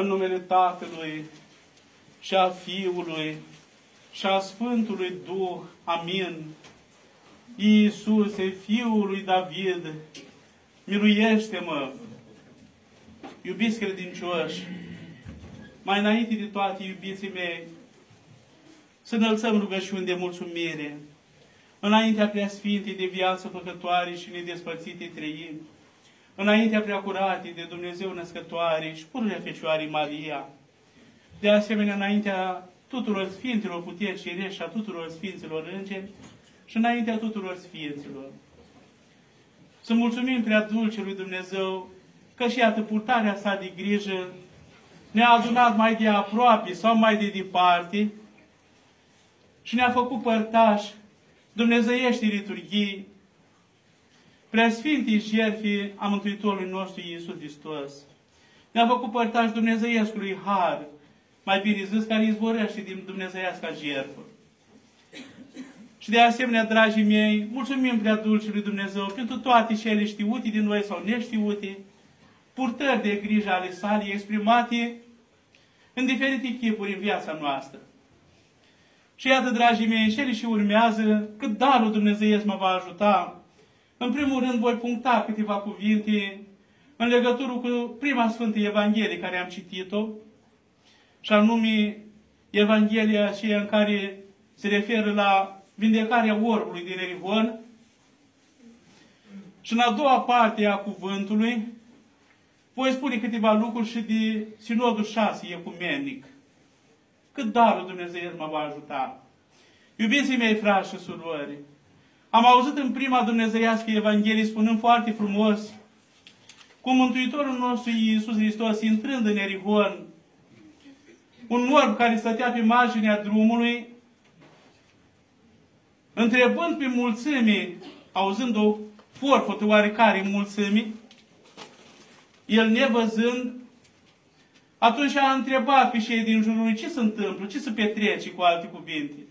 În numele Tatălui și a Fiului și a Sfântului Duh. Amin. Iisuse, Fiul lui David, miluiește-mă! Iubiți credincioși, mai înainte de toate, iubiții mei, să înălțăm rugăciuni de mulțumire înaintea preasfintei de viață făcătoare și nedespărțite trăim, înaintea preacurate de Dumnezeu născătoare și pururea Fecioarei Maria, de asemenea înaintea tuturor Sfinților puteri cerești și a tuturor Sfinților Îngeri și înaintea tuturor Sfinților. Să mulțumim prea dulcelui Dumnezeu că și iată purtarea sa de grijă ne-a adunat mai de aproape sau mai de departe și ne-a făcut părtași dumnezeiești liturghii, preasfintii jertfii a Mântuitorului nostru Iisus Hristos. Ne-a făcut părtași Dumnezeiescului Har, mai bine zis, care izvorăște din Dumnezeiasca jertfă. Și de asemenea, dragii mei, mulțumim prea dulcului Dumnezeu pentru toate cele știute din noi sau neștiute, purtări de grijă ale sale exprimate în diferite chipuri în viața noastră. Și iată, dragii mei, cele și urmează, cât darul Dumnezeu mă va ajuta. În primul rând voi puncta câteva cuvinte în legătură cu prima Sfântă Evanghelie care am citit-o, și anume Evanghelia aceea în care se referă la vindecarea orbului din Erivon. Și în a doua parte a cuvântului voi spune câteva lucruri și de Sinodul 6 ecumenic cât darul Dumnezeu mă va ajuta. Iubiții mei, frați și surori, am auzit în prima dumnezeiască Evanghelie spunând foarte frumos cum Mântuitorul nostru Iisus Hristos, intrând în Erihon, un orb care stătea pe marginea drumului, întrebând pe mulțimii, auzând o forfătă oarecare în mulțimii, el nevăzând, atunci a întrebat pe cei din jurul lui ce se întâmplă, ce se petrece cu alte cuvinte.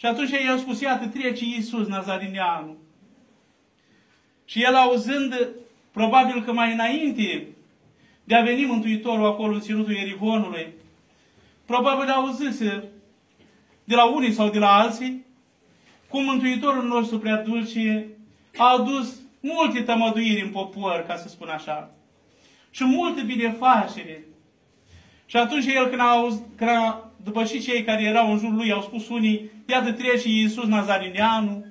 Și atunci i-a spus, iată, trece Iisus Nazarineanu. Și el auzând, probabil că mai înainte de a veni Mântuitorul acolo în ținutul Erivonului, probabil auzise de la unii sau de la alții, cum Mântuitorul nostru prea dulce a adus multe tămăduiri în popor, ca să spun așa și multe binefacere. Și atunci el, când a, auz, când a, după și cei care erau în jurul lui, au spus unii, iată trece Iisus Nazarineanu,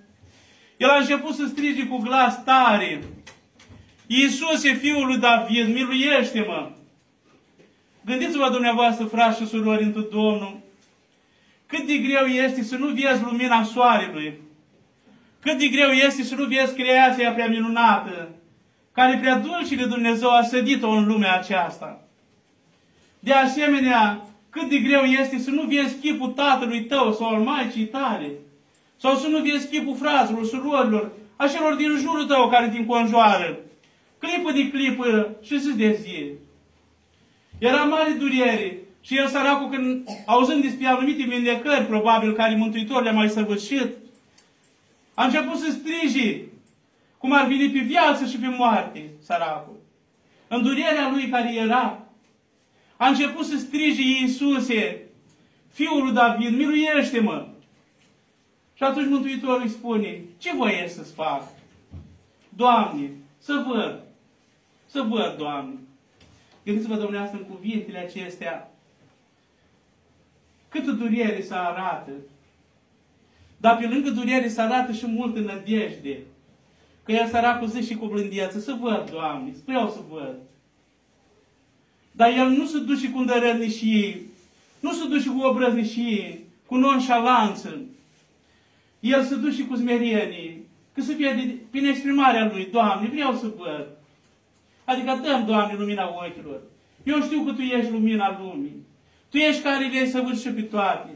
el a început să strige cu glas tare, Iisus e Fiul lui David, miluiește-mă! Gândiți-vă dumneavoastră, frați și surori, într Domnul, cât de greu este să nu vezi lumina soarelui, cât de greu este să nu vezi creația prea minunată, care prea dulcile Dumnezeu a sădit-o în lumea aceasta. De asemenea, cât de greu este să nu vezi chipul tatălui tău sau al maicii tale, sau să nu vezi chipul fraților, surorilor, acelor din jurul tău care te înconjoară, clipă de clipă și zi de zi. Era mare durere și el săracul când, auzând despre anumite vindecări, probabil, care Mântuitor le-a mai săvârșit, a început să strige cum ar veni pe viață și pe moarte, săracul. În durerea lui care era, a început să strige Iisuse, Fiul lui David, miluiește-mă! Și atunci Mântuitorul îi spune, ce voie să-ți fac? Doamne, să văd, să văd, Doamne. Gândiți-vă, dumneavoastră, în cuvintele acestea, câtă durere să arată. Dar pe lângă durere să arată și multă nădejde. Că ea săracul zice și cu blândiață, să văd, Doamne, vreau să văd. Dar el nu se duce cu îndărătnișie, nu se duce cu obrăznișie, cu nonșalanță. El se duce cu smerenie, că se vede prin exprimarea lui, Doamne, vreau să văd. Adică dăm, Doamne, lumina ochilor. Eu știu că Tu ești lumina lumii. Tu ești care le-ai săvârșit pe toate.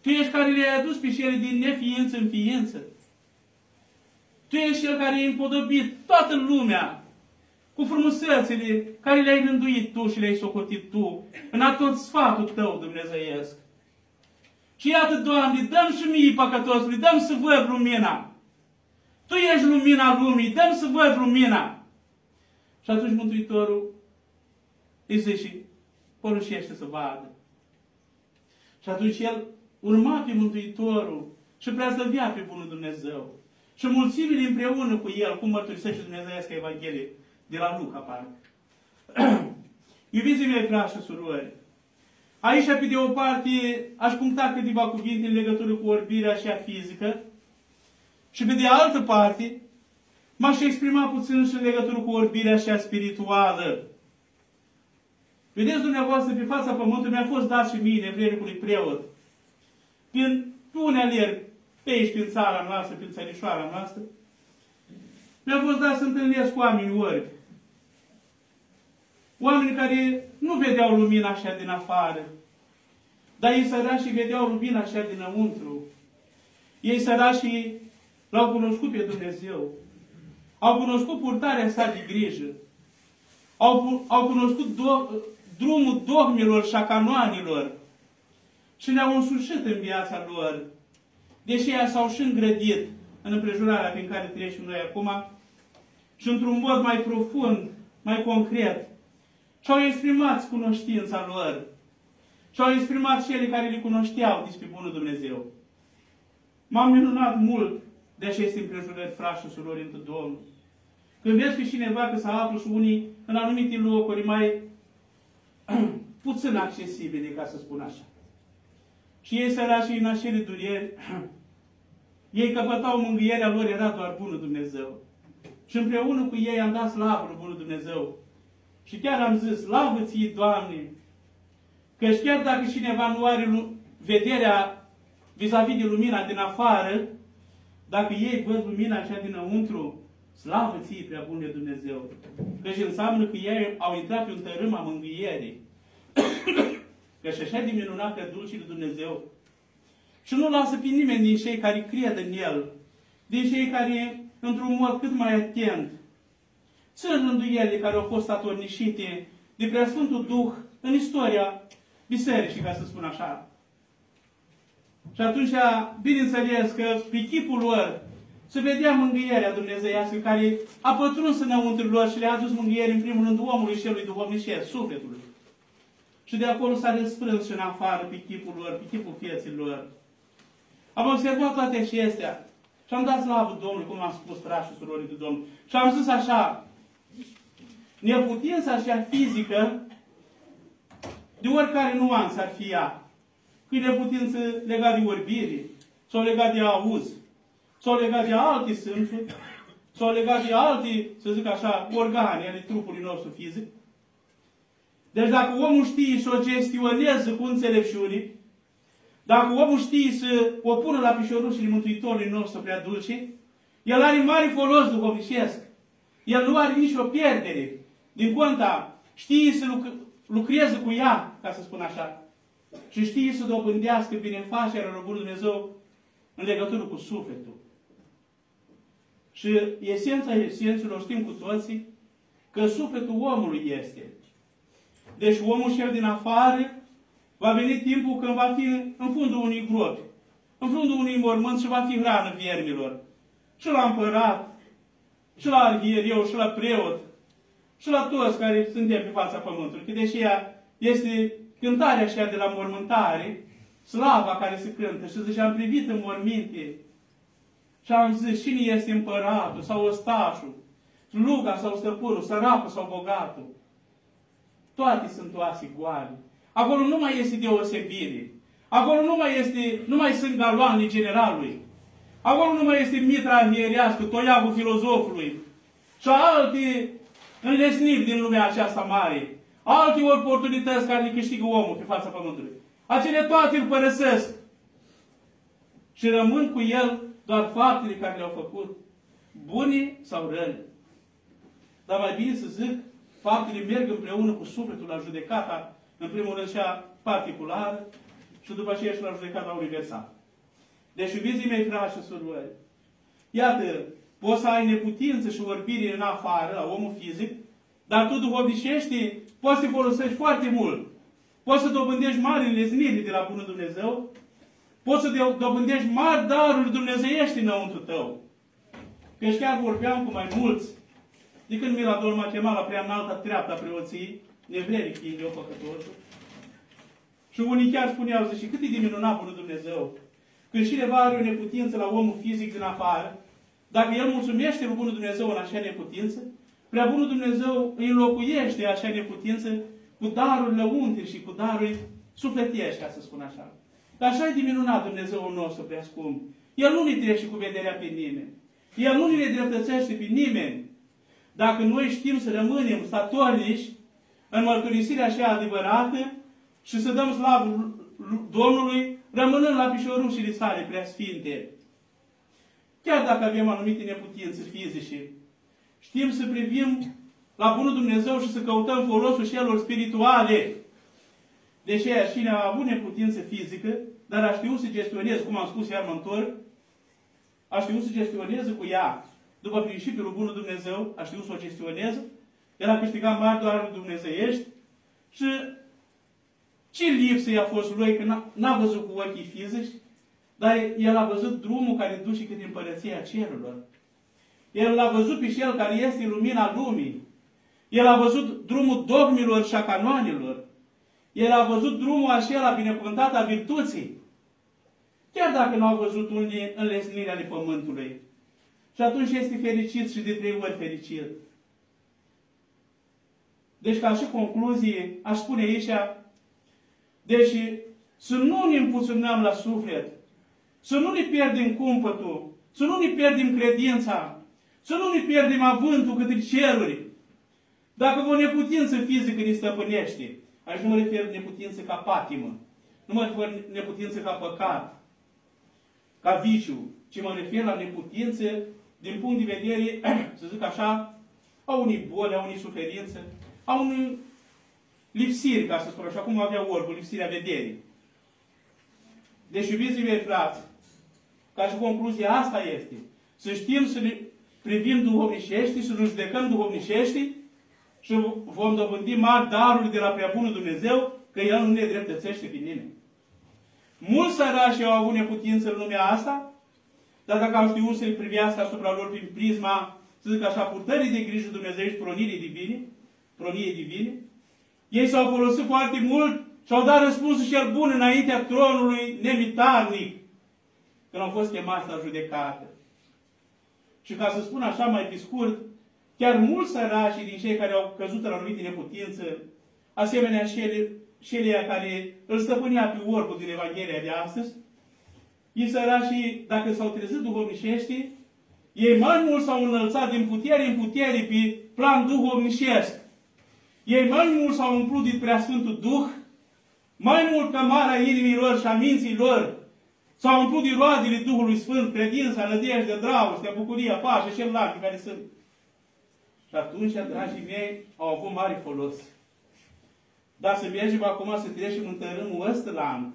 Tu ești care le-ai adus pe cele din neființă în ființă. Tu ești Cel care i-ai împodobit toată lumea cu frumusețile care le-ai rânduit Tu și le-ai socotit Tu în tot sfatul Tău dumnezeiesc. Și iată, Doamne, dăm și mie păcătosului, dăm să văd lumina. Tu ești lumina lumii, dăm să văd lumina. Și atunci Mântuitorul îi zice, poruncește să vadă. Și atunci el urma pe Mântuitorul și prea slăvia pe Bunul Dumnezeu. Și mulțimile împreună cu el, cum mărturisește Dumnezeiasca Evanghelie, de la Luca, parcă. Iubiții mei, frați și surori, aici, pe de o parte, aș puncta câteva cuvinte în legătură cu orbirea și a fizică, și pe de altă parte, m-aș exprima puțin și în legătură cu orbirea și a spirituală. Vedeți dumneavoastră, pe fața pământului mi-a fost dat și mie, nevrednicului preot, prin unele alerg pe aici, prin țara noastră, prin țărișoara noastră, mi-a fost dat să întâlnesc cu oameni orbi. Oameni care nu vedeau lumina așa din afară, dar ei sărași vedeau lumina așa dinăuntru. Ei sărași l-au cunoscut pe Dumnezeu. Au cunoscut purtarea sa de grijă. Au, au cunoscut do, drumul dogmelor și a canoanilor. Și le-au însușit în viața lor. Deși ea s-au și îngrădit în împrejurarea prin care trecem noi acum și într-un mod mai profund, mai concret, și-au exprimat cunoștința lor. Și-au exprimat cele care le cunoșteau despre Bunul Dumnezeu. M-am minunat mult de aceste împrejurări, frați și surori, într Domnul. Când vezi pe cineva că se află și unii în anumite locuri mai puțin accesibile, ca să spun așa. Și ei sărași în acele dureri, ei căpătau mângâierea lor, era doar Bunul Dumnezeu. Și împreună cu ei am dat slavă lui Bunul Dumnezeu. Și chiar am zis, slavă ție, Doamne, că chiar dacă cineva nu are vederea vis-a-vis -vis de lumina din afară, dacă ei văd lumina așa dinăuntru, slavă ție, prea bun de Dumnezeu. Căci înseamnă că ei au intrat pe un tărâm a mângâierii. că și așa de minunat pe dulcii de Dumnezeu. Și nu lasă pe nimeni din cei care cred în El, din cei care, într-un mod cât mai atent, sunt rânduiele care au fost atornișite de Preasfântul Duh în istoria bisericii, ca să spun așa. Și atunci, bineînțeles că pe chipul lor se vedea mângâierea dumnezeiască care a pătruns înăuntru lor și le-a adus mângâiere în primul rând omului și celui duhovnicesc, sufletului. Și de acolo s-a răsprâns și în afară pe chipul lor, pe chipul vieții lor. Am observat toate acestea și am dat slavă Domnului, cum am spus frașul surorii de Domnul. Și am zis așa, neputința așa fizică, de oricare nuanță ar fi ea, că e neputință legat de orbire, sau legat de auz, sau legat de alte sânsuri, sau legat de alte, să zic așa, organe ale trupului nostru fizic. Deci dacă omul știe să o gestioneze cu înțelepciune, dacă omul știe să o pună la pișorușile Mântuitorului nostru prea dulce, el are mare folos duhovnicesc. El nu are nicio pierdere. Din conta, știe să luc lucreze cu ea, ca să spun așa. Și știe să dobândească binefacerea lui Dumnezeu în legătură cu sufletul. Și esența esențelor știm cu toții că sufletul omului este. Deci omul cel din afară va veni timpul când va fi în fundul unui gropi, în fundul unui mormânt și va fi hrană viermilor. Și la împărat, și la arhierieu, și la preot, și la toți care suntem pe fața pământului. Că deși ea este cântarea așa de la mormântare, slava care se cântă și zice, am privit în morminte și am zis, cine este împăratul sau ostașul, sluga sau stăpânul, săracul sau bogatul. Toate sunt oase goale. Acolo nu mai este deosebire. Acolo nu mai, este, nu mai sunt galoanele generalului. Acolo nu mai este mitra arhierească, toiagul filozofului și alte înlesniri din lumea aceasta mare. Alte oportunități care le câștigă omul pe fața pământului. Acele toate îl părăsesc. Și rămân cu el doar faptele care le-au făcut, bune sau rele. Dar mai bine să zic, faptele merg împreună cu sufletul la judecata, în primul rând cea particulară, și după aceea și la judecata universală. Deci, iubiții mei, frați și surori, iată, poți să ai neputință și orbire în afară, la omul fizic, dar tu duhovnicești, poți să folosești foarte mult. Poți să dobândești mari înlesniri de la Bunul Dumnezeu, poți să dobândești mari daruri dumnezeiești înăuntru tău. Căci chiar vorbeam cu mai mulți, de când Mila Domnul m-a chemat la prea înaltă treaptă a preoției, nevrenic fiind eu păcătosul. Și unii chiar spuneau, zice, cât e de minunat bunul Dumnezeu. Când cineva are o neputință la omul fizic din afară, dacă el mulțumește lui bunul Dumnezeu în așa neputință, prea bunul Dumnezeu îi înlocuiește așa neputință cu daruri lăuntri și cu daruri sufletiești, ca să spun așa. Dar așa e de minunat Dumnezeu nostru, prea scump. El nu ne trece cu vederea pe nimeni. El nu ne dreptățește pe nimeni. Dacă noi știm să rămânem statornici în mărturisirea așa adevărată și să dăm slavă Domnului, rămânând la pișorușile sale prea sfinte. Chiar dacă avem anumite neputințe fizice, știm să privim la Bunul Dumnezeu și să căutăm folosul celor spirituale. Deși cine a avut neputință fizică, dar a știut să gestioneze, cum am spus iar mă întorc, a știut să gestioneze cu ea, după principiul Bunul Dumnezeu, a știut să o gestioneze, el a câștigat mari doar dumnezeiești și ce lipsă i-a fost lui, că n-a văzut cu ochii fizici, dar el a văzut drumul care duce către împărăția cerurilor. El l-a văzut pe cel care este lumina lumii. El a văzut drumul dogmilor și a canoanilor. El a văzut drumul acela binecuvântat a virtuții. Chiar dacă nu au văzut unii înlesnirea ale pământului. Și atunci este fericit și de trei ori fericit. Deci, ca și concluzie, aș spune aici, deci, să nu ne împuținăm la suflet, să nu ne pierdem cumpătul, să nu ne pierdem credința, să nu ne pierdem avântul către ceruri. Dacă o neputință fizică ne stăpânește, aici nu mă refer neputință ca patimă, nu mă refer neputință ca păcat, ca viciu, ci mă refer la neputință din punct de vedere, să zic așa, a unei boli, a unei suferințe, a unui lipsiri, ca să spun așa, cum avea orbul, lipsirea vederii. Deci, iubiții mei frați, ca și concluzia asta este, să știm să ne privim duhovnicești, să ne judecăm duhovnicești și vom dobândi mari daruri de la prea bunul Dumnezeu, că El nu ne dreptățește pe nimeni. Mulți sărași au avut neputință în lumea asta, dar dacă au știut să-i privească asupra lor prin prisma, să zic așa, purtării de grijă Dumnezeu și pronirii divine, proniei divine, ei s-au folosit foarte mult și au dat răspunsul cel bun înaintea tronului nemitarnic, când au fost chemați la judecată. Și ca să spun așa mai pe scurt, chiar mulți sărași din cei care au căzut în anumite neputință, asemenea cele care îl stăpânea pe orbul din Evanghelia de astăzi, ei sărașii, dacă s-au trezit duhovnicești, ei mai mult s-au înălțat din putere în putere pe plan duhovnicesc. Ei mai mult s-au umplut din Preasfântul Duh, mai mult ca marea inimilor și a minților, s-au umplut din roadele Duhului Sfânt, credința, nădejde, dragoste, bucuria, pace și celelalte care sunt. Și atunci, dragii mei, au avut mare folos. Dar să mergem acum să trecem în tărâmul ăsta la an.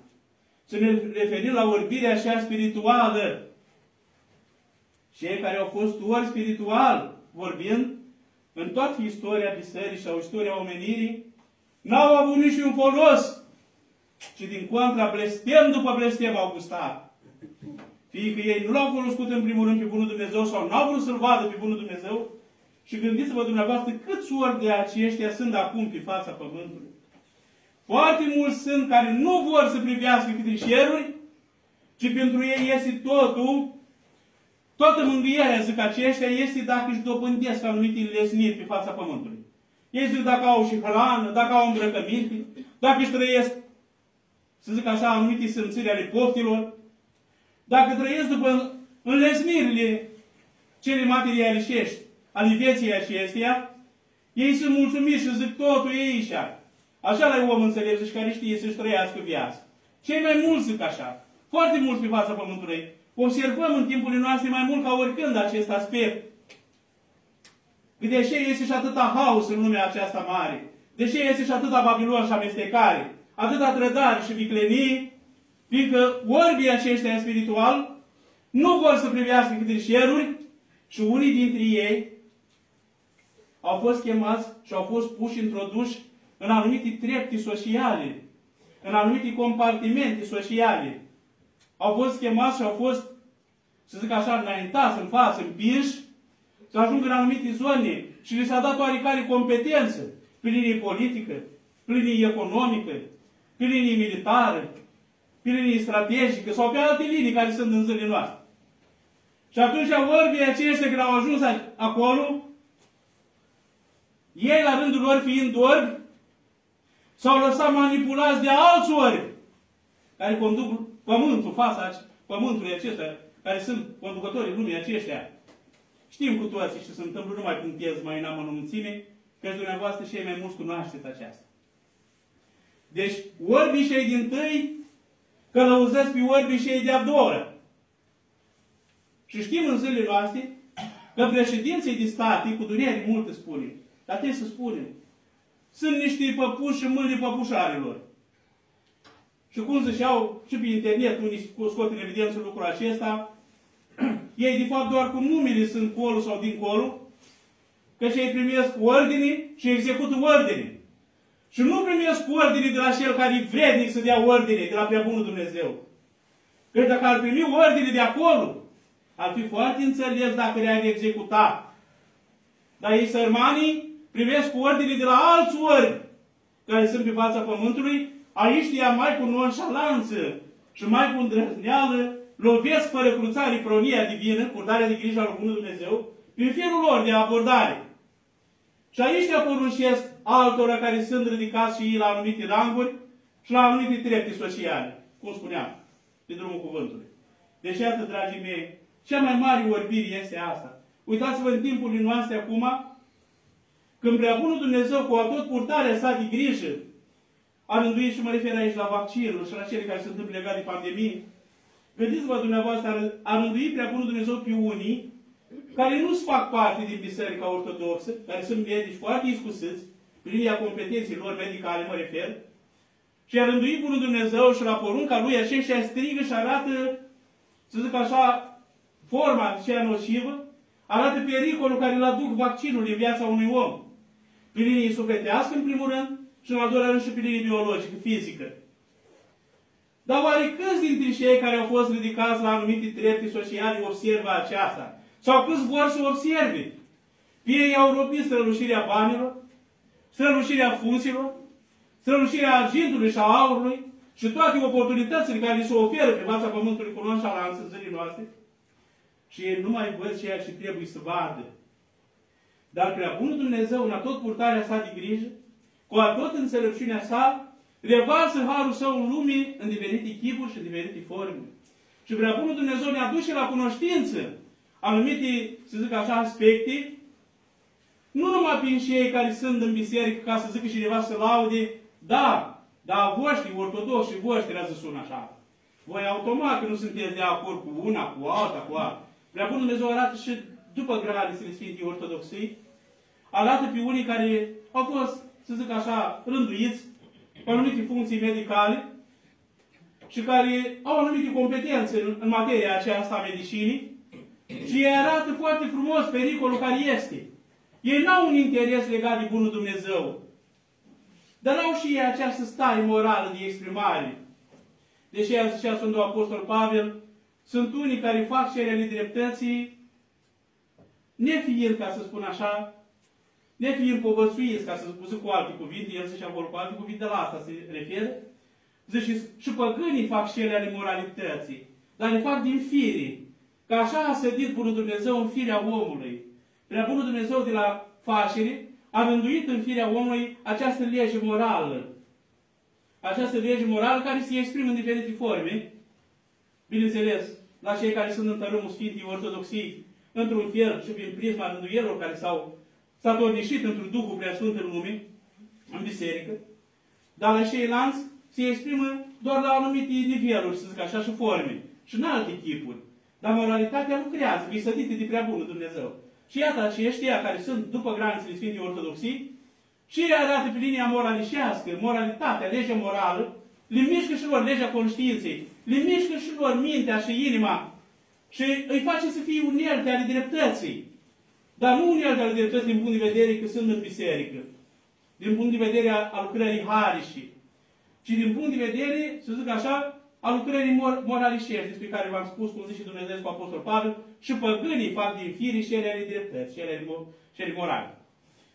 Să ne referim la orbirea așa spirituală. Cei care au fost ori spiritual, vorbind, în toată istoria bisericii sau istoria omenirii, n-au avut niciun folos, ci din contra blestem după blestem au gustat. Fie că ei nu l-au cunoscut în primul rând pe Bunul Dumnezeu sau n-au vrut să-L vadă pe Bunul Dumnezeu, și gândiți-vă dumneavoastră câți ori de aceștia sunt acum pe fața Pământului. Foarte mulți sunt care nu vor să privească către șeruri, ci pentru ei este totul Toată mângâierea, zic aceștia, este dacă își dobândesc anumite înlesniri pe fața pământului. Ei zic dacă au și hrană, dacă au îmbrăcăminte, dacă își trăiesc, să zic așa, anumite simțiri ale poftilor, dacă trăiesc după înlesnirile cele materialișești ale vieții acesteia, ei sunt mulțumiți și zic totul e aici. Așa la om înțeles și care știe să-și trăiască viața. Cei mai mulți zic așa. Foarte mulți pe fața pământului Observăm în timpurile noastre mai mult ca oricând acest aspect. De ce este și atâta haos în lumea aceasta mare? De ce este și atâta Babilon și amestecare? Atâta trădare și viclenii? Fiindcă orbii aceștia spiritual nu vor să privească câte șeruri și unii dintre ei au fost chemați și au fost puși, introduși în anumite trepte sociale, în anumite compartimente sociale au fost chemați și au fost, să zic așa, înaintați în față, împinși, să ajungă în anumite zone și li s-a dat oarecare competență. pe linie politică, pe linie economică, pe linie militară, pe linie strategică sau pe alte linii care sunt în zilele noastre. Și atunci orbii aceștia când au ajuns acolo, ei la rândul lor fiind orbi, s-au lăsat manipulați de alți orbi care conduc pământul, fața pământului acesta, care sunt conducătorii lumii aceștia. Știm cu toții ce se întâmplă, nu mai puntez mai în amănunțime, că dumneavoastră și ei mai mulți cunoașteți aceasta. Deci, orbii și din tâi călăuzesc pe orbii și de-a doua și știm în zilele noastre că președinții de state, cu durere multe spune, dar trebuie să spunem, sunt niște păpuși și mâini păpușarilor. Și cum ziceau și pe internet, unii scot în evidență lucrul acesta, ei de fapt doar cu numele sunt colo sau dincolo, că și ei primesc ordine și execută ordine. Și nu primesc ordine de la cel care e vrednic să dea ordine, de la prea bunul Dumnezeu. Că dacă ar primi ordine de acolo, ar fi foarte înțeles dacă le-ar executa. Dar ei sărmanii primesc ordine de la alți ori care sunt pe fața pământului, aici ia mai cu nonșalanță și mai cu îndrăzneală, lovesc fără cruțare pronia divină, purtarea de grijă al Bunului Dumnezeu, prin felul lor de abordare. Și aici te poruncesc altora care sunt ridicați și ei la anumite ranguri și la anumite trepte sociale, cum spuneam, pe drumul cuvântului. Deci, iată, dragii mei, cea mai mare orbire este asta. Uitați-vă în timpul noastre acum, când prea bunul Dumnezeu, cu tot purtarea sa de grijă, a rânduit și mă refer aici la vaccinul și la cele care se întâmplă legate de pandemie, gândiți-vă dumneavoastră, a rânduit prea bunul Dumnezeu pe unii care nu fac parte din Biserica Ortodoxă, care sunt medici foarte iscusiți, prin linia competenței lor medicale, mă refer, și a rânduit bunul Dumnezeu și la porunca lui aceștia strigă și arată, să zic așa, forma aceea nocivă, arată pericolul care îl aduc vaccinul în viața unui om. Pe linie sufletească, în primul rând, și în al doilea rând și pe linie biologică, fizică. Dar oare câți dintre cei care au fost ridicați la anumite trepte sociale observă aceasta? Sau câți vor să observe? Fie ei au robit strălușirea banilor, strălușirea funcțiilor, strălușirea argintului și a aurului și toate oportunitățile care li se oferă pe fața Pământului cu nonșalanță în zilele noastre, și ei nu mai văd ceea ce trebuie să vadă. Dar prea bunul Dumnezeu, în tot purtarea sa de grijă, cu tot înțelepciunea sa, revarsă harul său în lume în diferite chipuri și în diferite forme. Și prea bunul Dumnezeu ne aduce la cunoștință anumite, să zic așa, aspecte, nu numai prin cei care sunt în biserică, ca să zică cineva să laude, da, dar voștri, ortodoxi și voștri, a zis așa. Voi automat că nu sunteți de acord cu una, cu alta, cu alta. Prea Bunul Dumnezeu arată și după granițele Sfintei Ortodoxiei, arată pe unii care au fost, să zic așa, rânduiți cu anumite funcții medicale și care au anumite competențe în, în materia aceasta a medicinii și ei arată foarte frumos pericolul care este. Ei n-au un interes legat de Bunul Dumnezeu, dar au și ei această stare morală de exprimare. Deși a zicea Sfântul Apostol Pavel, sunt unii care fac cererile dreptății, nefiind, ca să spun așa, nefiind povățuiți, ca să spun cu alte cuvinte, el zice acolo cu alte cuvinte, la asta se referă, zice, și păgânii fac cele ale moralității, dar le fac din fire, că așa a sădit Bunul Dumnezeu în firea omului. Prea Bunul Dumnezeu de la facere a rânduit în firea omului această lege morală. Această lege morală care se exprimă în diferite forme, bineînțeles, la cei care sunt în tărâmul Sfintei Ortodoxii, într-un fel și prin prisma rânduielor care s-au statornișit într-un Duhul Preasfânt în lume, în biserică, dar la ceilalți se exprimă doar la anumite niveluri, să zic așa, și forme, și în alte tipuri. Dar moralitatea lucrează, visădite de prea bună Dumnezeu. Și iată aceștia care sunt după granițele Sfintei Ortodoxii, și ei arată pe linia moralișească, moralitatea, legea morală, le mișcă și lor legea conștiinței, le mișcă și lor mintea și inima și îi face să fie unelte ale dreptății. Dar nu unelte ale dreptății din punct de vedere că sunt în biserică, din punct de vedere a lucrării harișii, ci din punct de vedere, să zic așa, a lucrării mor moralișești, despre care v-am spus, cum zice Dumnezeu cu Apostol Pavel, și păgânii fac din fire și ele ale dreptăți, și ele, ale morale.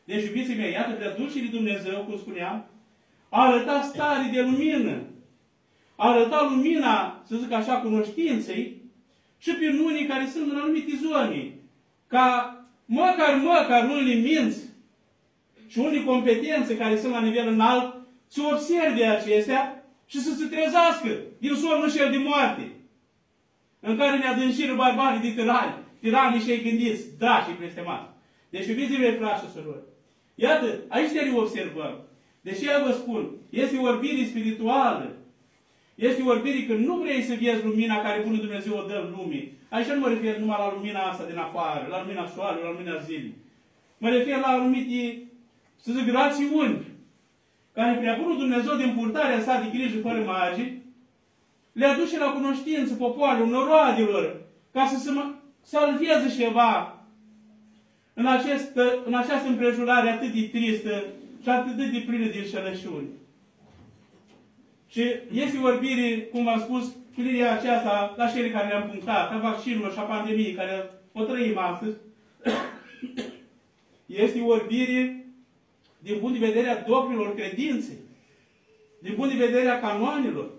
Deci, iubiții mei, iată, prea Duhului Dumnezeu, cum spuneam, a arătat stare de lumină. A arătat lumina, să zic așa, cunoștinței și pe unii care sunt în anumite zone. Ca măcar, măcar unele minți și unele competențe care sunt la nivel înalt, să observe acestea și să se trezească din somnul și de moarte, în care ne adânciră barbarii de tirani, tiranii și ei gândiți, da, și blestemați. Deci, iubiți mei, frați și surori, iată, aici ne observăm. Deși eu vă spun, este orbire spirituală. Este orbire că nu vrei să vezi lumina care Bunul Dumnezeu o dă în lume. Aici nu mă refer numai la lumina asta din afară, la lumina soarelui, la lumina zilei. Mă refer la anumite, să zic, rațiuni care prea Bunul Dumnezeu din purtarea sa de grijă fără margini, le aduce la cunoștință popoarelor, noroadelor, ca să se salveze ceva în, acest, în această împrejurare atât de tristă și atât de plină de înșelăciuni. Și este vorbire, cum v-am spus, plirea aceasta la cele care le-am punctat, a vaccinurilor și a pandemiei care o trăim astăzi, este vorbire din punct de vedere a doctrinilor credinței, din punct de vedere a canoanelor.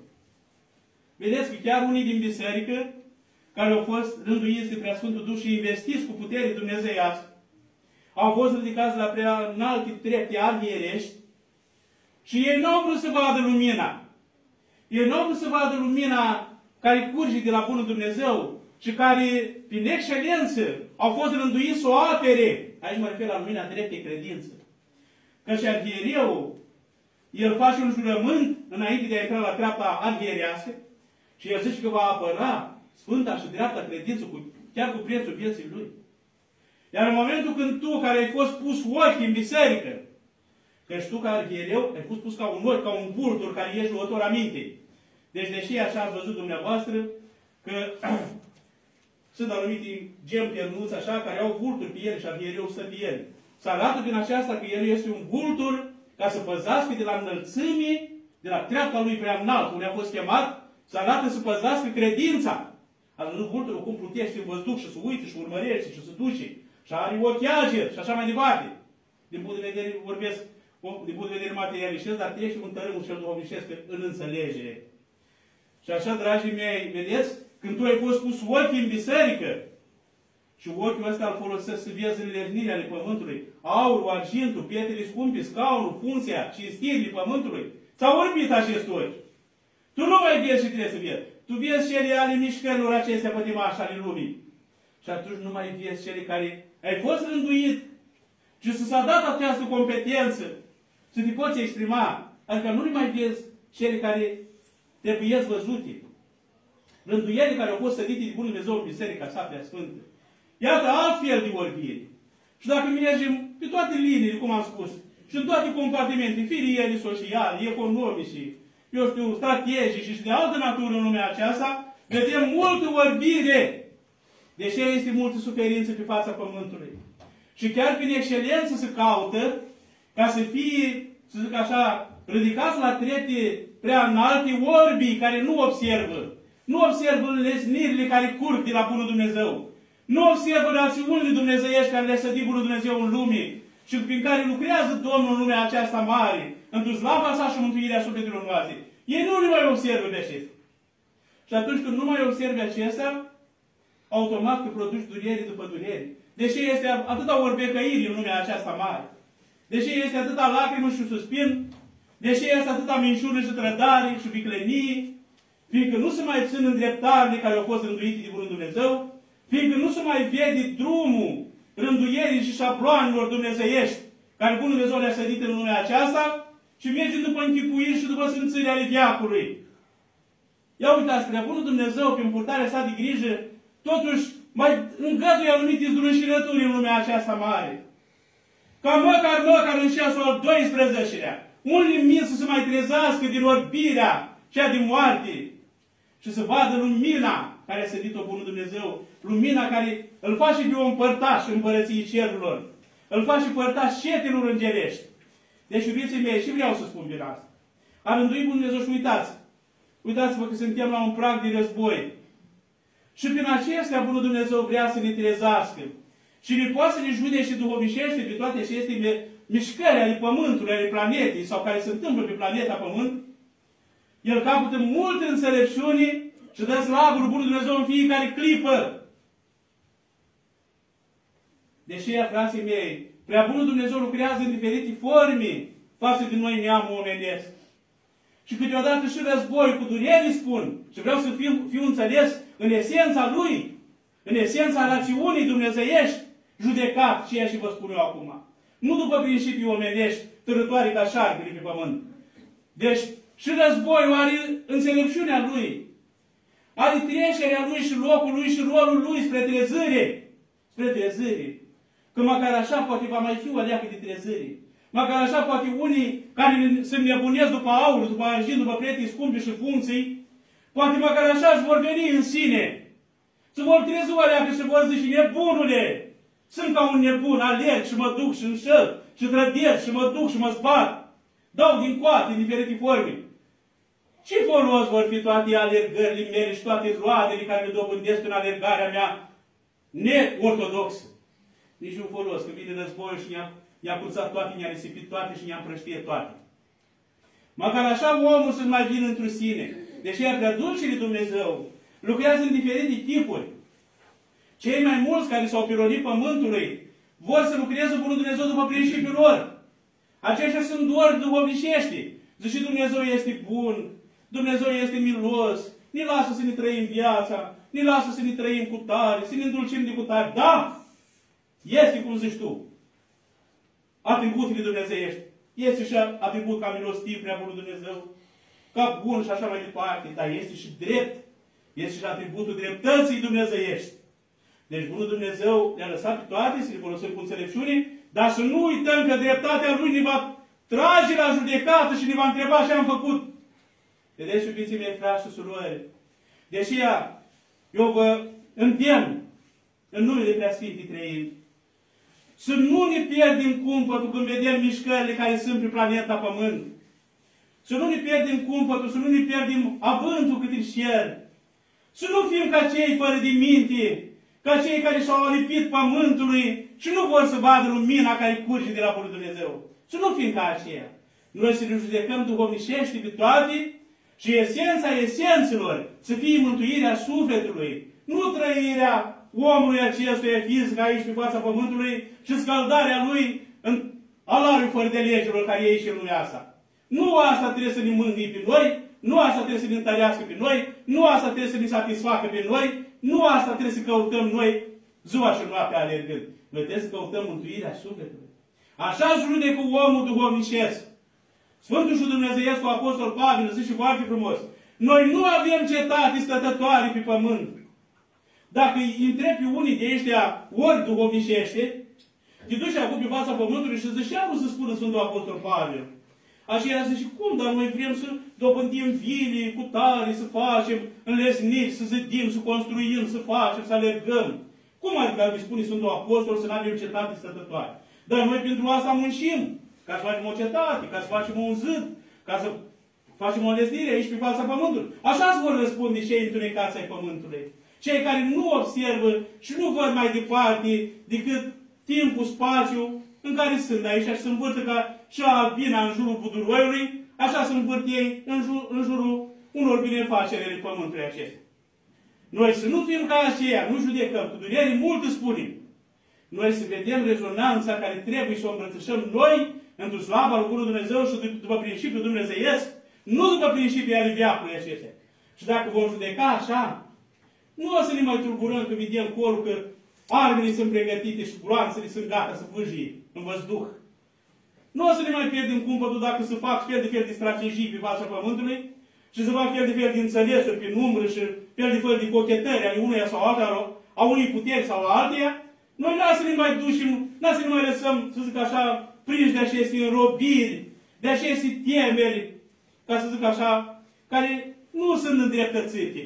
Vedeți că chiar unii din biserică, care au fost rânduiți de Preasfântul Duh și investiți cu putere dumnezeiască, au fost ridicați la prea înalte trepte arhierești și ei nu au vrut să vadă lumina. Ei nu au vrut să vadă lumina care curge de la Bunul Dumnezeu și care, prin excelență, au fost rânduiți să o apere. Aici mă refer la lumina dreptei credință. Că și arhiereu, el face un jurământ înainte de a intra la treapta arhierească și el zice că va apăra sfânta și dreapta credință cu, chiar cu prețul vieții lui. Iar în momentul când tu, care ai fost pus ochi în biserică, că tu ca arhiereu ai fost pus ca un ochi, ca un vultur care ești luător aminte. Deci, deși așa ați văzut dumneavoastră, că sunt anumite gem ternuți așa, care au vulturi pe el și arhiereu stă pe el. Să arată din aceasta că el este un vultur ca să păzească de la înălțimii, de la treapta lui prea înalt, unde a fost chemat, să arată să păzească credința. Ați văzut vulturul cum plutește în văzduh și să uite și urmărește și să duce și are ochi ageri și așa mai departe. Din punct de vedere, vorbesc, din punct de vedere materialist, dar trece un tărâmul cel duhovnicesc în înțelegere. Și așa, dragii mei, vedeți, când tu ai fost pus ochi în biserică, și ochiul ăsta îl folosesc să vezi înlesnirea ale pământului, aurul, argintul, pietrele scumpe, scaunul, funția, cinstirile pământului, ți-au orbit acest ochi. Tu nu mai vezi ce trebuie să vezi. Tu vezi cele ale mișcărilor acestea pătimașe ale lumii. Și atunci nu mai vezi cele care ai fost rânduit și să s-a dat această competență să te poți exprima. Adică nu mai vezi cele care trebuie văzute. Rânduiele care au fost sădite de Bunul Dumnezeu în Biserica sa prea Sfântă. Iată altfel de vorbire. Și dacă mergem pe toate liniile, cum am spus, și în toate compartimente, fie ele sociale, economice, eu știu, strategice și de altă natură în lumea aceasta, vedem multă vorbire Deși este multă suferință pe fața pământului. Și chiar prin excelență se caută ca să fie, să zic așa, ridicați la trepte prea înalte orbii care nu observă. Nu observă lesnirile care curg de la Bunul Dumnezeu. Nu observă rațiunile dumnezeiești care le sădi Bunul Dumnezeu în lume și prin care lucrează Domnul în lumea aceasta mare, într-o slava sa și mântuirea sufletelor noastre. Ei nu le mai observă pe acestea. Și atunci când nu mai observă acestea, automat că produci dureri după dureri. Deși este atâta orbecăiri în lumea aceasta mare. Deși este atâta lacrimă și suspin, deși este atâta minciună și trădare și viclenii, fiindcă nu se mai țin îndreptarele care au fost rânduite de Bunul Dumnezeu, fiindcă nu se mai vede drumul rânduierii și șabloanelor dumnezeiești care Bunul Dumnezeu le-a sădit în lumea aceasta și merge după închipuiri și după sfințirea ale viacului. Ia uitați, spre Bunul Dumnezeu, prin purtarea sa de grijă, totuși mai îngăduie anumite zdrunșinături în lumea aceasta mare. Ca măcar, măcar în ceasul al 12-lea, unii min să se mai trezească din orbirea cea din moarte și să vadă lumina care a sădit-o Bunul Dumnezeu, lumina care îl face pe un părtaș împărăției cerurilor, îl face părtaș cetelor îngerești. Deci, iubiții mei, și vreau să spun din asta. A rânduit Bunul Dumnezeu și uitați, uitați-vă că suntem la un prag de război. Și prin acestea Bunul Dumnezeu vrea să ne trezească. Și ne poate să ne judece duhovnicește pe toate aceste mișcări ale Pământului, ale planetei, sau care se întâmplă pe planeta Pământ, el capătă multe înțelepciune și dă slavă lui Bunul Dumnezeu în fiecare clipă. Deși ea, frații mei, prea Bunul Dumnezeu lucrează în diferite forme față de noi neamul omenesc. Și câteodată și război cu durere spun, și vreau să fiu, fiu înțeles în esența lui, în esența rațiunii dumnezeiești, judecat ceea ce vă spun eu acum. Nu după principii omenești, târătoare ca șarpele pe pământ. Deci, și războiul are înțelepciunea lui. Are trecerea lui și locul lui și rolul lui spre trezire. Spre trezire. Că măcar așa poate va mai fi o leacă de trezire. Măcar așa poate unii care se nebunesc după aur, după argint, după prieteni scumpi și funcții, poate măcar așa își vor veni în sine. Să vor trezi o leacă și vor zice, nebunule, sunt ca un nebun, alerg și mă duc și înșel și trădez și mă duc și mă zbat. Dau din coate, în diferite forme. Ce folos vor fi toate alergările mele și toate roadele care le dobândesc în alergarea mea neortodoxă? Niciun folos, că vine războiul și ne-a, ne-a curțat toate, ne-a risipit toate și ne-a împrăștie toate. Măcar așa omul să mai vină într sine. Deși ea prea dulcii Dumnezeu lucrează în diferite tipuri. Cei mai mulți care s-au pironit pământului vor să lucreze cu Dumnezeu după principiul lor. Aceștia sunt doar duhovnicești. Zice Dumnezeu este bun, Dumnezeu este milos, ne lasă să ne trăim viața, ne lasă să ne trăim cu tare, să ne îndulcim de cu tare. Da! Este cum zici tu. Atributele dumnezeiești. Este și atribut ca milostiv, prea bunul Dumnezeu, ca bun și așa mai departe, dar este și drept. Este și atributul dreptății dumnezeiești. Deci Bunul Dumnezeu ne-a lăsat pe toate să le folosim cu înțelepciune, dar să nu uităm că dreptatea Lui ne va trage la judecată și ne va întreba ce am făcut. Vedeți, iubiții mei, frați și surori, deși eu vă îndemn în numele Preasfintei Trăiri, să nu ne pierdem cumpătul când vedem mișcările care sunt pe planeta Pământ. Să nu ne pierdem cumpătul, să nu ne pierdem avântul cât în cer. Să nu fim ca cei fără de minte, ca cei care s-au alipit pământului și nu vor să vadă lumina care curge de la Bunul Dumnezeu. Să nu fim ca aceia. Noi să ne judecăm duhovnicești pe toate și esența esențelor să fie mântuirea sufletului, nu trăirea omului acestuia fizic aici pe fața pământului și scaldarea lui în alariul fără de legilor care e aici în lumea asta. Nu asta trebuie să ne mângâie pe noi, nu asta trebuie să ne întărească pe noi, nu asta trebuie să ne satisfacă pe noi, nu asta trebuie să căutăm noi ziua și noaptea alergând. Noi trebuie să căutăm mântuirea sufletului. Așa judecă omul duhovnicesc. Sfântul și Dumnezeiescu Apostol Pavel zice foarte frumos. Noi nu avem cetate stătătoare pe pământ. Dacă îi întrebi pe unii de ăștia ori duhovnicește, te duci acum pe fața pământului și zici, ce a vrut să spună Sfântul Apostol Pavel? Așa zice, cum, dar noi vrem să dobândim vile cu tare, să facem înlesniri, să zidim, să construim, să facem, să alergăm. Cum adică îmi spune Sfântul Apostol să nu avem cetate stătătoare? Dar noi pentru asta muncim, ca să facem o cetate, ca să facem un zid, ca să facem o înlesnire aici pe fața pământului. Așa îți vor răspunde cei întunecați ai pământului. Cei care nu observă și nu văd mai departe decât timpul, spațiu în care sunt aici și se învârtă ca cea albina în jurul buduroiului, așa se învârt ei în, jur, în jurul unor binefacere ale pământului acesta. Noi să nu fim ca aceia, nu judecăm, cu durere mult îți spunem. Noi să vedem rezonanța care trebuie să o îmbrățișăm noi într-o slavă al Bunului Dumnezeu și după principiul dumnezeiesc, nu după principiul ale viacului acestea. Și dacă vom judeca așa, nu o să ne mai turburăm că vedem corul că armele sunt pregătite și gloanțele sunt gata să vâjie în văzduh. Nu o să ne mai pierdem cumpătul dacă se fac fel de fel de strategii pe fața pământului și se fac fel de fel de înțelesuri pe umbră și fel de fel de cochetări ale uneia sau alta, a unei puteri sau a alteia, noi nu să ne mai ducem, nu să ne mai lăsăm, să zic așa, prinși de aceste înrobiri, de aceste temeri, ca să zic așa, care nu sunt îndreptățite.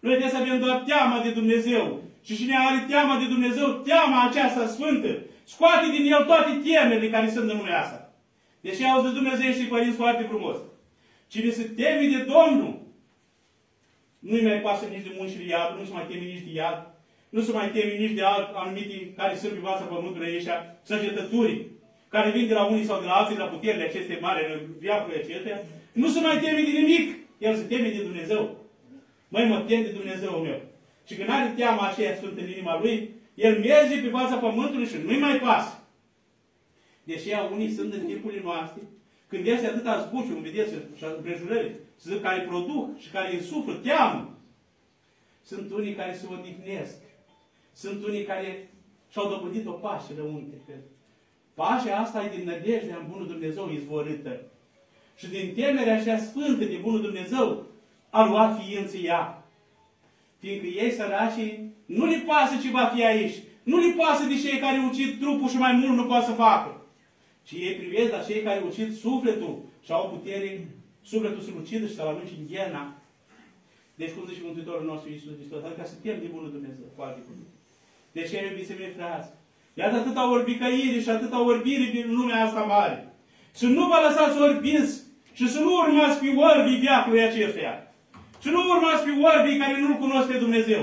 Noi trebuie să avem doar teama de Dumnezeu. Și cine are teama de Dumnezeu, teama aceasta sfântă, Scoate din el toate temele care sunt în lumea asta. Deși au zis Dumnezeu și părinți foarte frumos. Cine se teme de Domnul, nu-i mai pasă nici de munci de iad, nu se mai teme nici de iad, nu se mai teme nici de alt, anumite care sunt pe fața pământului aici, săgetăturii, care vin de la unii sau de la alții, de la puterile aceste mari, viacurile acestea, nu se mai teme de nimic. El se teme de Dumnezeu. Măi, mă tem de Dumnezeu meu. Și când are teama aceea sunt în inima lui, el merge pe fața pământului și nu-i mai pasă. Deși unii sunt în timpurile noastre, când este atâta zbuciu, vedeți, și împrejurări, sunt care produc și care însuflă teamă. Sunt unii care se odihnesc. Sunt unii care și-au dobândit o pașă unte. Pașa asta e din nădejdea în Bunul Dumnezeu izvorâtă. Și din temerea așa sfântă de Bunul Dumnezeu a luat ființă ea. Fiindcă ei săracii nu le pasă ce va fi aici. Nu le pasă de cei care ucid trupul și mai mult nu poate să facă. Ci ei privesc la cei care ucid sufletul și au putere, sufletul să-l ucidă și să-l arunci în ghena. Deci, cum zice Mântuitorul nostru Iisus Hristos, adică să tem de Bunul Dumnezeu, cu alte cuvinte. Deci, iubiții mei frați, iată atâta orbicăire și atâta orbire din lumea asta mare. Să nu vă lăsați orbiți și să nu urmați pe orbii viacului acestuia. Să nu urmați pe orbii care nu-L cunosc pe Dumnezeu.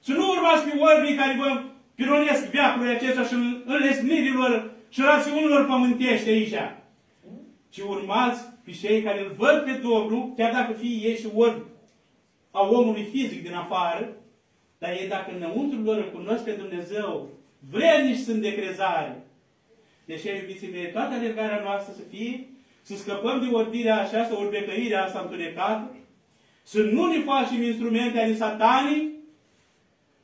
Să nu urmați pe orbii care vă pironesc viacului acesta și înlesnirilor și rațiunilor pământești aici. Ci urmați pe cei care îl văd pe Domnul, chiar dacă fie ei și orbi a omului fizic din afară, dar ei dacă înăuntru lor îl cunosc pe Dumnezeu, vrednici sunt de crezare. Deci, iubiții mei, toată alergarea noastră să fie să scăpăm de orbirea aceasta, orbecăirea asta întunecată, să nu ne facem instrumente ale satanii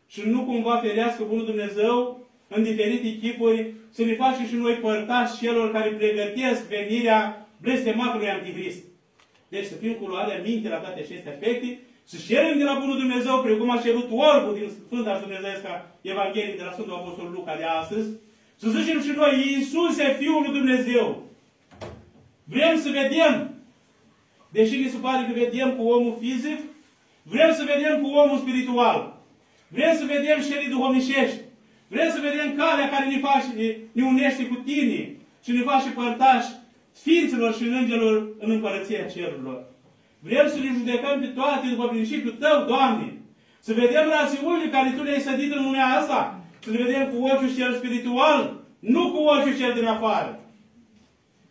și nu cumva ferească Bunul Dumnezeu în diferite chipuri, să ne facem și noi părtași celor care pregătesc venirea blestematului Antichrist. Deci să fim cu luarea minte la toate aceste aspecte să cerem de la Bunul Dumnezeu, precum a cerut orbul din Sfânta Dumnezeesca Evanghelie de la Sfântul Apostol Luca de astăzi, să zicem și noi, Iisuse, Fiul lui Dumnezeu. Vrem să vedem, deși mi se pare că vedem cu omul fizic, vrem să vedem cu omul spiritual. Vrem să vedem șerii duhovnicești. Vrem să vedem calea care ne, face, ne, ne unește cu tine și ne face părtași Sfinților și Îngerilor în Împărăția Cerurilor. Vrem să le judecăm pe toate după principiul Tău, Doamne. Să vedem rațiunile care Tu le-ai sădit în lumea asta. Să le vedem cu ochiul cel spiritual, nu cu ochiul cel din afară.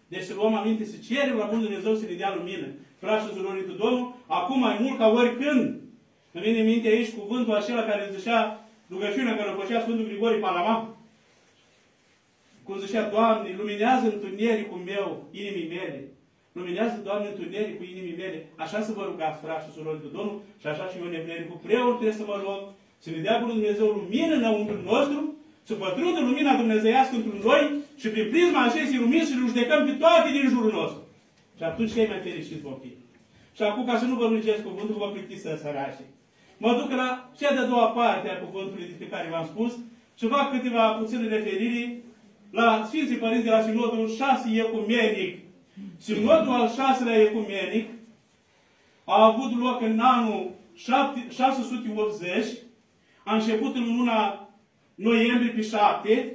Deci să luăm aminte, să cerem la Bunul Dumnezeu să ne dea lumină. Frașul și surorii cu Domnul, acum mai mult ca oricând. Îmi vine în minte aici cuvântul acela care zicea rugăciunea care o făcea Sfântul Grigori Palama. Cum zicea, Doamne, luminează întunericul meu, inimii mele. Luminează, Doamne, întunericul inimii mele. Așa să vă rugați, frați și surori de Domnul, și așa și eu nevrednicul preot trebuie să mă rog, să ne dea Bunul Dumnezeu lumină înăuntru nostru, să pătrundă lumina dumnezeiască într noi și prin prisma acestei lumini să judecăm pe toate din jurul nostru. Și atunci cei mai fericiți vom fi. Și acum, ca să nu vă lungesc cuvântul, vă plictisă sărașii. Mă duc la cea de-a doua parte a cuvântului despre care v-am spus și fac câteva puține referiri la Sfinții Părinți de la Sinodul 6 Ecumenic Sinodul al șaselea ecumenic a avut loc în anul 680, a început în luna noiembrie pe 7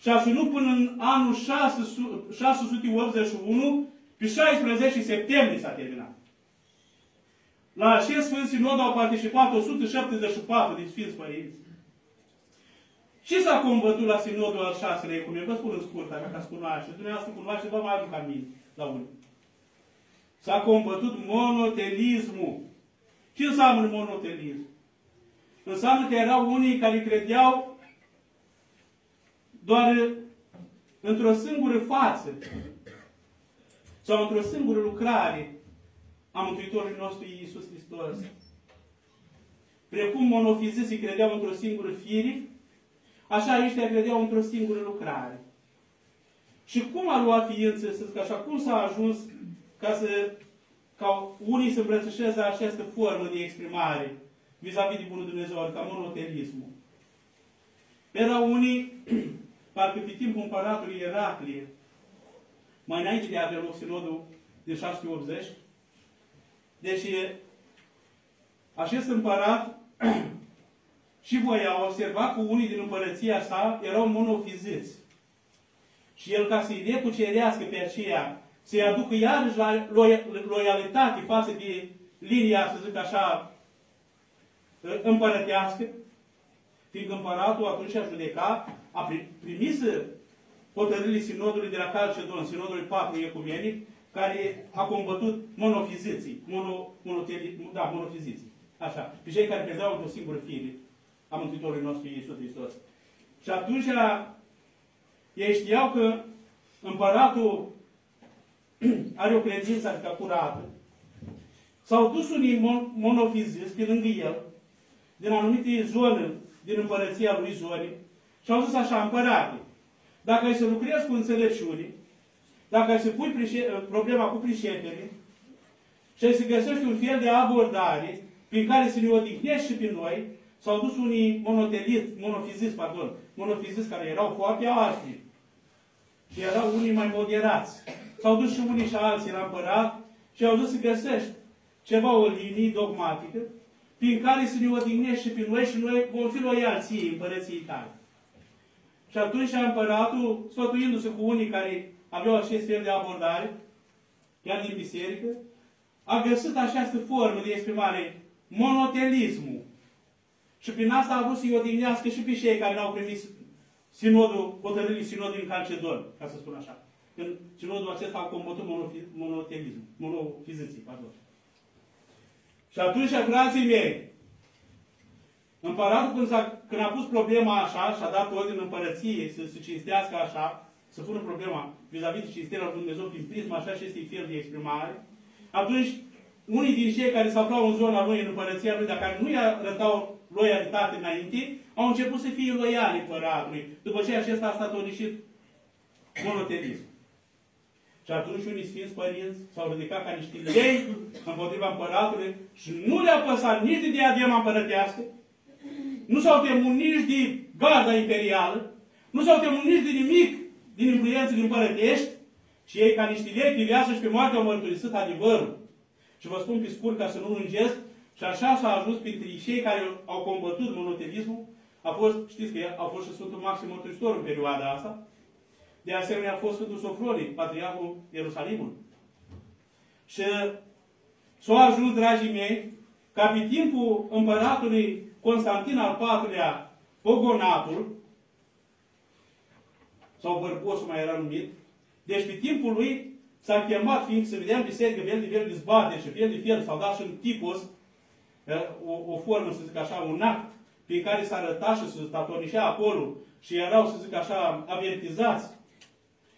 și a ținut până în anul 681, pe 16 septembrie s-a terminat. La acest Sfânt Sinod au participat 174 din Sfinți Părinți. Și s-a combătut la Sinodul al șaselea ecumenic? Vă spun în scurt, dacă ați cunoaște. Dumneavoastră cunoaște, vă mai aduc aminte la unii. S-a combătut monotelismul. Ce înseamnă monotelism? Înseamnă că erau unii care credeau doar într-o singură față sau într-o singură lucrare a Mântuitorului nostru Iisus Hristos. Precum monofiziții credeau într-o singură fire, așa ăștia credeau într-o singură lucrare. Și cum a luat ființă, să zic așa, cum s-a ajuns ca să ca unii să îmbrățișeze această formă de exprimare vis-a-vis -vis de Bunul Dumnezeu, adică monotelismul. Erau unii, parcă pe timpul împăratului Eraclie, mai înainte de a avea loc sinodul de 680, deci acest împărat și voia observa cu unii din împărăția sa erau monofiziți. Și el, ca să-i recucerească pe aceea, să-i aducă iarăși la loialitate față de linia, să zic așa, împărătească, fiindcă împăratul atunci a judecat, a primis hotărârile sinodului de la Calcedon, sinodului 4 ecumenic, care a combătut monofiziții, mono, monoteli, da, monofiziții. Așa. Pe cei care credeau într-o singură fire a Mântuitorului nostru Iisus Hristos. Și atunci ei știau că împăratul are o credință adică curată. S-au dus unii mon monofiziți pe lângă el, din anumite zone din împărăția lui Zone, și au zis așa, împărate, dacă ai să lucrezi cu înțelepciune, dacă ai să pui problema cu prișepere, și ai să găsești un fel de abordare prin care să ne odihnești și pe noi, s-au dus unii monoteliți, monofiziți, pardon, monofiziți care erau foarte aspri și erau unii mai moderați. S-au dus și unii și alții la împărat și au dus să găsești ceva, o linie dogmatică, prin care să ne odihnești și pe noi și noi vom fi loiali ție, împărății tale. Și atunci împăratul, sfătuindu-se cu unii care aveau acest fel de abordare, chiar din biserică, a găsit această formă de exprimare, monotelismul. Și prin asta a vrut să-i odihnească și pe cei care n-au primit sinodul, hotărârii sinodului în Calcedon, ca să spun așa. În sinodul acesta a combătut monotelismul, monofiziții, pardon. Și atunci, frații mei, împăratul când, a când a pus problema așa și a dat ordine în împărăție să se cinstească așa, să pună problema vis-a-vis de cinstirea lui Dumnezeu prin prisma așa și este fel de exprimare, atunci unii din cei care se aflau în zona lui, în împărăția lui, dar care nu i-a arătau loialitate înainte, au început să fie loiali împăratului, după ce acesta a statornișit monotelism. Și atunci unii Sfinți Părinți s-au ridicat ca niște lei împotriva împăratului și nu le-a păsat nici de diadema împărătească, nu s-au temut nici de garda imperială, nu s-au temut nici de nimic din influență din împărătești, ci ei ca niște lei pe viață și pe moarte au mărturisit adevărul. Și vă spun pe scurt ca să nu lungesc, și așa s-a ajuns printre cei care au combătut monotelismul, a fost, știți că a fost și Sfântul Maxim Mărturisitor în perioada asta, de asemenea a fost Sfântul Sofronie, Patriarhul Ierusalimului. Și s-a ajuns, dragii mei, ca pe timpul împăratului Constantin al IV-lea, Pogonatul, sau Bărbosul mai era numit, deci pe timpul lui s-a chemat, fiindcă să vedem biserică, fel de fel de zbate și fel de fel, s-au dat și în tipos, o, o formă, să zic așa, un act, prin care s-a arătat și se statornișea acolo și erau, să zic așa, avertizați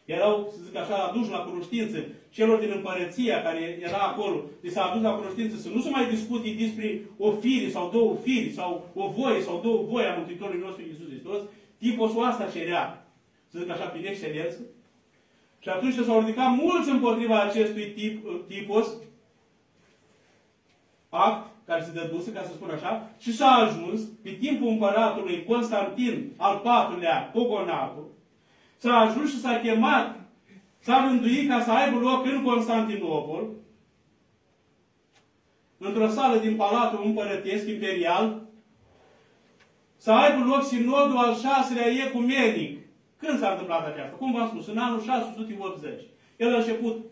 erau, să zic așa, aduși la cunoștință celor din împărăția care era acolo, li s-a adus la cunoștință să nu se mai discute despre o fire sau două firi sau o voie sau două voie a Mântuitorului nostru Iisus Hristos, tiposul asta cerea, să zic așa, prin excelență. Și atunci s-au ridicat mulți împotriva acestui tip, tipos, act care se dăduse, ca să spun așa, și s-a ajuns, pe timpul împăratului Constantin al IV-lea, Pogonatul, s-a ajuns și s-a chemat, s-a rânduit ca să aibă loc în Constantinopol, într-o sală din Palatul Împărătesc Imperial, să aibă loc sinodul al șaselea ecumenic. Când s-a întâmplat aceasta? Cum v-am spus? În anul 680. El a început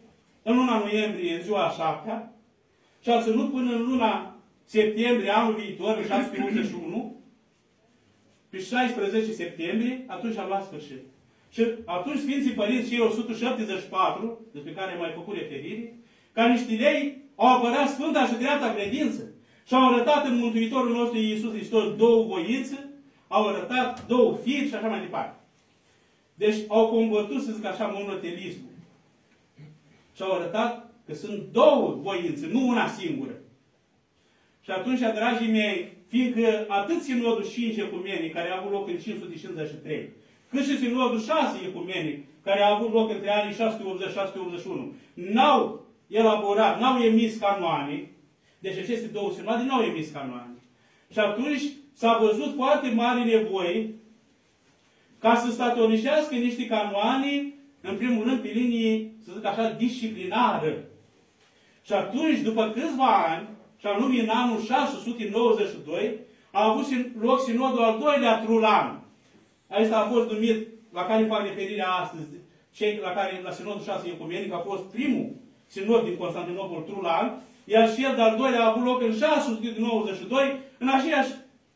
în luna noiembrie, în ziua 7 și a ținut până în luna septembrie anul viitor, în 681, pe 16 septembrie, atunci a luat sfârșit. Și atunci Sfinții Părinți, cei 174, despre care am mai făcut referire, ca niște lei, au apărat Sfânta și Dreapta credință și au arătat în Mântuitorul nostru Iisus Hristos două voințe, au arătat două firi și așa mai departe. Deci au combătut, să zic așa, monotelismul. Și au arătat că sunt două voințe, nu una singură. Și atunci, dragii mei, fiindcă atât sinodul 5 ecumenic, care a avut loc în 553, cât și sinodul 6 ecumenic, care a avut loc între anii 680-681, n-au elaborat, n-au emis canoane, deci aceste două sinoade n-au emis canoane. Și atunci s-a văzut foarte mare nevoie ca să statornișească niște canoane, în primul rând, pe linie, să zic așa, disciplinară. Și atunci, după câțiva ani, și anume în anul 692, a avut loc sinodul al doilea Trulan. Asta a fost numit, la care fac referire astăzi, cei la care, la sinodul 6 ecumenic, a fost primul sinod din Constantinopol Trulan, iar cel de-al doilea a avut loc în 692, în aceeași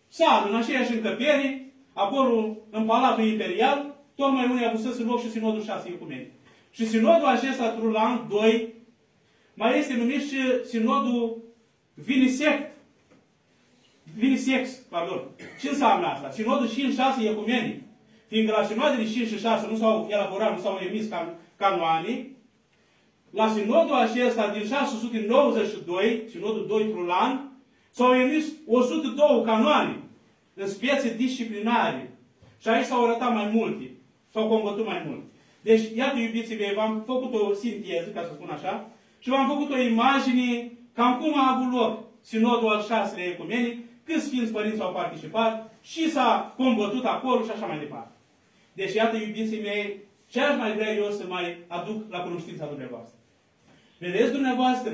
sală, în aceeași încăpere, acolo în Palatul Imperial, tocmai unii avusese loc și sinodul 6 ecumeni. Și sinodul acesta, Trulan 2, mai este numit și sinodul Vinisect. Vinisex, pardon. Ce înseamnă asta? Sinodul 5 6 ecumenic. Fiindcă la sinodele 5 și 6 nu s-au elaborat, nu s-au emis can, canoanii, la sinodul acesta din 692, sinodul 2 Trulan, s-au emis 102 canoane în spiețe disciplinare. Și aici s-au arătat mai multe. S-au combătut mai mult. Deci, iată, iubiții mei, v-am făcut o sinteză, ca să spun așa, și v-am făcut o imagine cam cum a avut loc sinodul al șaselea ecumenic, câți Sfinți Părinți au participat și s-a combătut acolo și așa mai departe. Deci, iată, iubiții mei, ce aș mai vrea eu să mai aduc la cunoștința dumneavoastră. Vedeți dumneavoastră,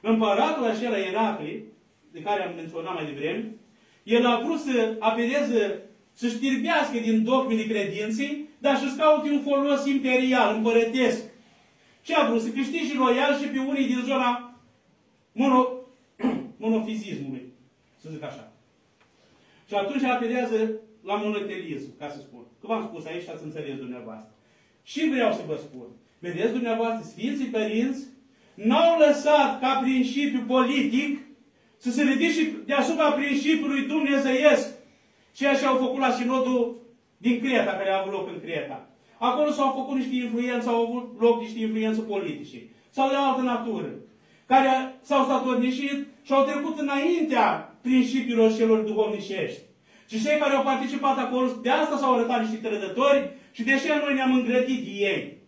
împăratul acela Ieracli, de care am menționat mai devreme, el a vrut să apeleze, să știrbească din dogmele credinței, dar să-și caute un folos imperial, împărătesc. Ce a vrut? Să câștige loial și pe unii din zona mono, monofizismului, să zic așa. Și atunci apelează la monotelism, ca să spun. Că v-am spus aici și ați înțeles dumneavoastră. Și vreau să vă spun. Vedeți dumneavoastră, Sfinții Părinți n-au lăsat ca principiu politic să se ridice deasupra principiului dumnezeiesc ceea ce au făcut la sinodul din Creta, care a avut loc în Creta. Acolo s-au făcut niște influențe, au avut loc niște influențe politice sau de altă natură, care s-au statornișit și au trecut înaintea principiilor celor duhovnicești. Și cei care au participat acolo, de asta s-au arătat niște trădători și de ce noi ne-am îngrădit ei.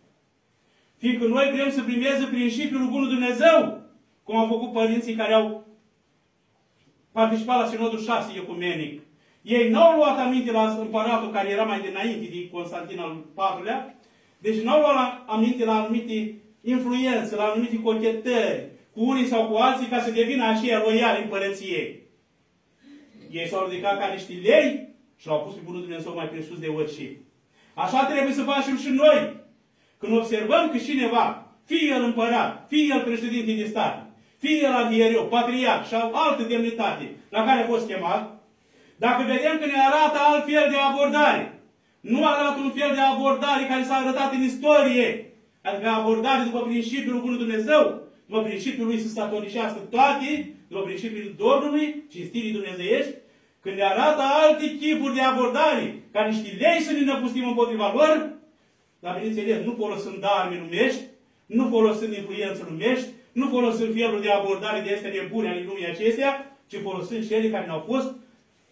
Fiindcă noi vrem să primeze principiul Bunul Dumnezeu, cum au făcut părinții care au participat la Sinodul 6 Ecumenic. Ei n-au luat aminte la împăratul care era mai dinainte de Constantin al IV-lea, deci n-au luat aminte la anumite influențe, la anumite cochetări, cu unii sau cu alții, ca să devină aceia loiali împărăției. Ei s-au ridicat ca niște lei și l-au pus pe Bunul Dumnezeu mai presus de orice. Așa trebuie să facem și noi. Când observăm că cineva, fie el împărat, fie el președinte de stat, fie el adiereu, patriarh sau altă demnitate la care a fost chemat, dacă vedem că ne arată alt fel de abordare, nu arată un fel de abordare care s-a arătat în istorie, adică abordare după principiul Bunul Dumnezeu, după principiul lui să statornicească toate, după principiul Domnului, cinstirii dumnezeiești, când ne arată alte tipuri de abordare, ca niște lei să ne năpustim împotriva lor, dar bineînțeles, nu folosind arme numești, nu folosind influență numești, nu folosind felul de abordare de astea nebune ale lumii acestea, ci folosind cele care ne-au fost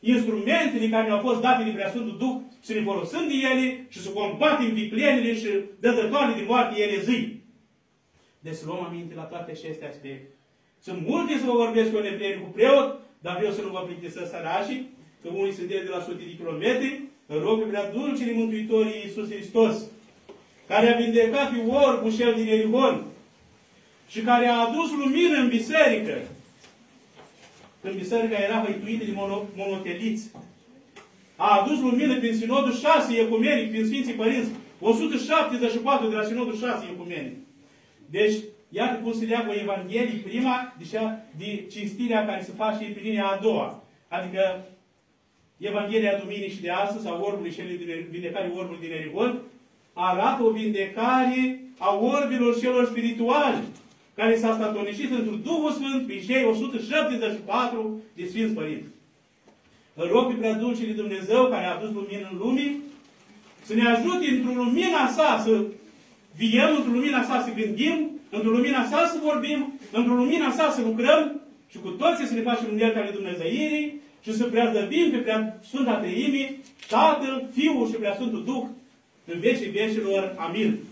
instrumentele care ne-au fost date de Preasfântul Duh, să ne folosim de ele și să combatem viclenile și dădătoarele de moarte ele zi. Deci să luăm aminte la toate aceste aspecte. Sunt multe să vă vorbesc eu în cu preot, dar vreau să nu vă plictisesc sărașii, că unii sunt de la sute de kilometri, rog pe prea dulcele Mântuitorii Iisus Hristos, care a vindecat pe orbul cel din Erihon și care a adus lumină în biserică, când biserica era hăituită de mono, monoteliți. A adus lumină prin sinodul 6 ecumenic, prin Sfinții Părinți, 174 de la sinodul 6 ecumenic. Deci, iată cum se leagă Evanghelie prima de, cea, de cinstirea care se face pe linia a doua. Adică Evanghelia Duminicii de astăzi, a orbului și vindecare orbului din Erivon, arată o vindecare a orbilor celor spirituali, care s-a statornicit într Duhul Sfânt pe cei 174 de Sfinți Părinți. Îl rog pe prea dulcii Dumnezeu, care a adus lumină în lume, să ne ajute într-o lumina sa să viem, într-o lumina sa să gândim, într-o lumina sa să vorbim, într-o lumina sa să lucrăm și cu toții să ne facem unelte ale Dumnezeirii și să preazăvim pe prea Sfânta Treimii, Tatăl, Fiul și prea Sfântul Duh în vecii vecilor. Amin.